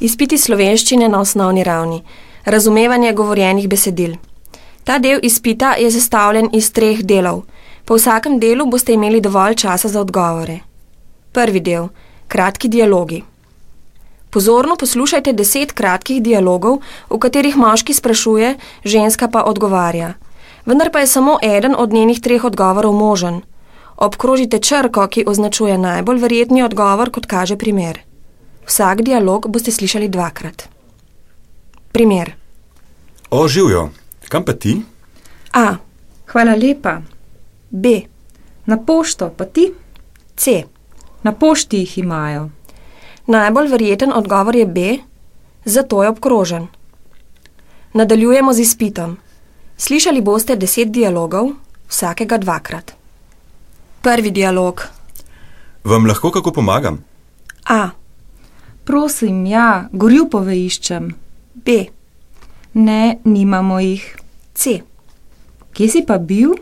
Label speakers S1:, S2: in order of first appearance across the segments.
S1: Izpiti slovenščine na osnovni ravni. Razumevanje govorjenih besedil. Ta del izpita je sestavljen iz treh delov. Po vsakem delu boste imeli dovolj časa za odgovore. Prvi del. Kratki dialogi. Pozorno poslušajte deset kratkih dialogov, v katerih moški sprašuje, ženska pa odgovarja. Vendar pa je samo eden od njenih treh odgovorov možen. Obkrožite črko, ki označuje najbolj verjetni odgovor, kot kaže primer. Vsak dialog boste slišali dvakrat. Primer.
S2: O, živijo, kam pa ti?
S1: A.
S3: Hvala lepa.
S1: B.
S3: Na pošto, pa ti?
S1: C.
S3: Na pošti jih imajo.
S1: Najbolj verjeten odgovor je B, zato je obkrožen. Nadaljujemo z izpitom. Slišali boste deset dialogov, vsakega dvakrat. Prvi dialog.
S2: Vam lahko kako pomagam?
S1: A.
S3: Prosim, ja, gorjupove iščem.
S1: B.
S3: Ne, nimamo jih.
S1: C.
S3: Kje si pa bil?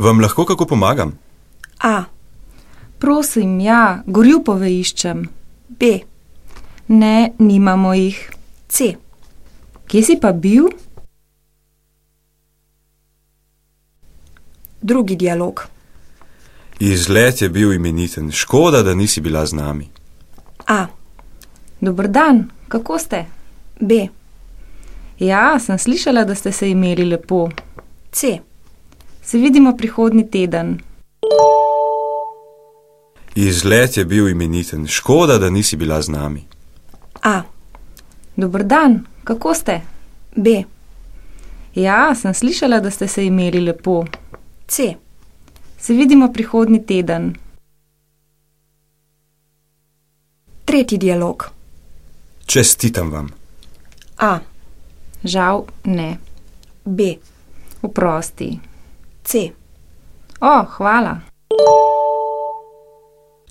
S2: Vam lahko kako pomagam?
S1: A.
S3: Prosim, ja, gorjupove iščem.
S1: B.
S3: Ne, nimamo jih.
S1: C.
S3: Kje si pa bil?
S1: Drugi dialog.
S2: Izlet je bil imeniten, škoda, da nisi bila z nami.
S1: A.
S3: Dober dan, kako ste?
S1: B.
S3: Ja, sem slišala, da ste se imeli lepo.
S1: C.
S3: Se vidimo prihodnji teden.
S2: Izlet je bil imeniten, škoda, da nisi bila z nami.
S1: A.
S3: Dober dan, kako ste?
S1: B.
S3: Ja, sem slišala, da ste se imeli lepo.
S1: C.
S3: Se vidimo prihodnji teden.
S1: Tretji dialog.
S2: Čestitam vam.
S1: A.
S3: Žal ne.
S1: B.
S3: Oprosti.
S1: C.
S3: O, hvala.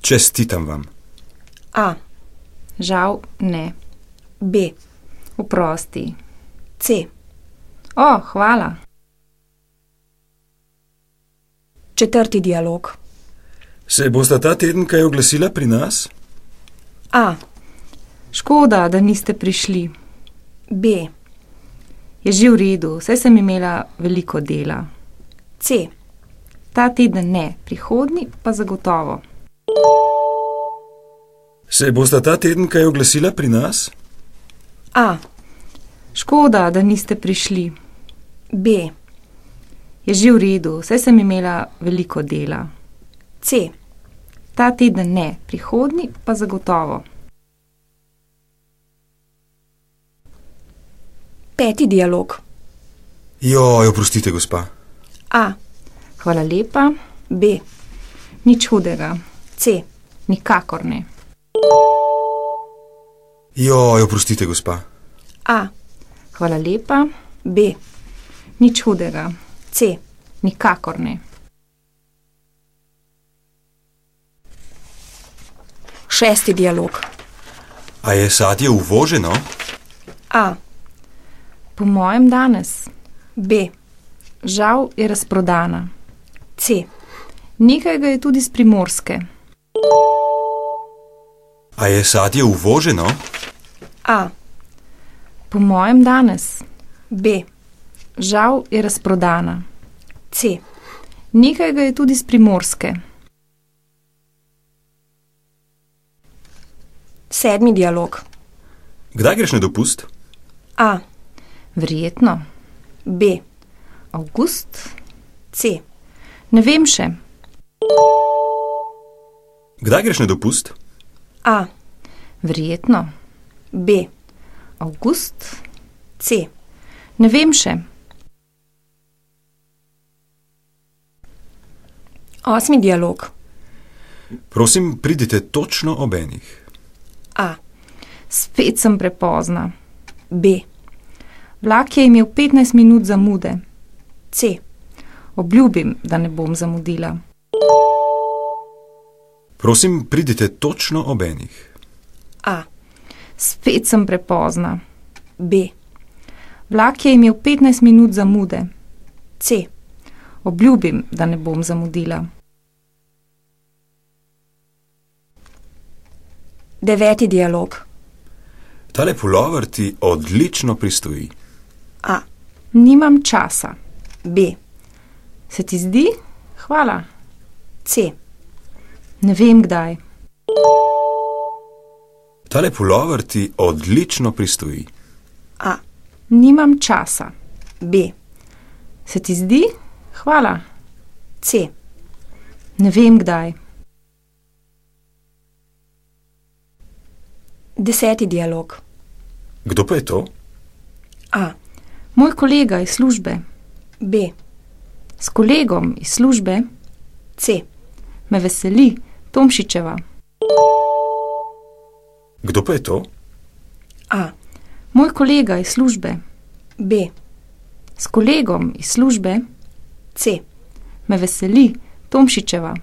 S2: Čestitam vam.
S1: A.
S3: Žal ne.
S1: B.
S3: Oprosti.
S1: C.
S3: O, hvala.
S1: Četrti dialog.
S2: Se boste ta teden kaj oglasila pri nas?
S1: A.
S3: Škoda, da niste prišli.
S1: B.
S3: Je že v redu, saj sem imela veliko dela.
S1: C.
S3: Ta teden ne, prihodnji pa zagotovo.
S2: Se boste ta teden kaj oglasila pri nas?
S1: A.
S3: Škoda, da niste prišli.
S1: B.
S3: Je že v redu, saj sem imela veliko dela.
S1: C.
S3: Ta teden ne, prihodnji pa zagotovo.
S1: Peti dialog.
S2: Joj, oprostite, gospa.
S1: A.
S3: Hvala lepa,
S1: B.
S3: nič hudega,
S1: C.
S3: nikakor ne.
S2: Joj, oprostite, gospa.
S1: A.
S3: Hvala lepa,
S1: B.
S3: nič hudega,
S1: C.
S3: nikakor ne.
S1: Šesti dialog.
S2: A je sadje uvoženo?
S1: A.
S3: Po mojem danes,
S1: B.
S3: žal je razprodana.
S1: C.
S3: Nekaj ga je tudi z primorske.
S2: A je sadje uvoženo?
S1: A.
S3: Po mojem danes,
S1: B.
S3: žal je razprodana.
S1: C.
S3: Nekaj ga je tudi z primorske.
S1: Sedmi dialog.
S2: Kdaj greš na dopust?
S1: A.
S3: Verjetno.
S1: B.
S3: Avgust?
S1: C.
S3: Ne vem še.
S2: Kdaj greš na dopust?
S1: A.
S3: Verjetno.
S1: B.
S3: Avgust?
S1: C.
S3: Ne vem še.
S1: Osmi dialog.
S2: Prosim, pridite točno ob enih.
S1: A.
S3: Spet sem prepozna.
S1: B.
S3: Vlak je imel 15 minut zamude.
S1: C.
S3: Obljubim, da ne bom zamudila.
S2: Prosim, pridite točno ob enih.
S1: A.
S3: Spet sem prepozna.
S1: B.
S3: Vlak je imel 15 minut zamude.
S1: C.
S3: Obljubim, da ne bom zamudila.
S1: Deveti dialog.
S2: Tale pulover ti odlično pristoji.
S1: A.
S3: Nimam časa.
S1: B.
S3: Se ti zdi? Hvala.
S1: C.
S3: Ne vem kdaj.
S2: Tale pulover ti odlično pristoji.
S1: A.
S3: Nimam časa.
S1: B.
S3: Se ti zdi? Hvala.
S1: C.
S3: Ne vem kdaj.
S1: Deseti dialog.
S2: Kdo pa je to?
S1: A.
S3: Moj kolega iz službe.
S1: B.
S3: S kolegom iz službe
S1: C.
S3: me veseli Tomšičeva.
S2: Kdo pa je to?
S1: A.
S3: Moj kolega iz službe.
S1: B.
S3: S kolegom iz službe
S1: C.
S3: me veseli Tomšičeva.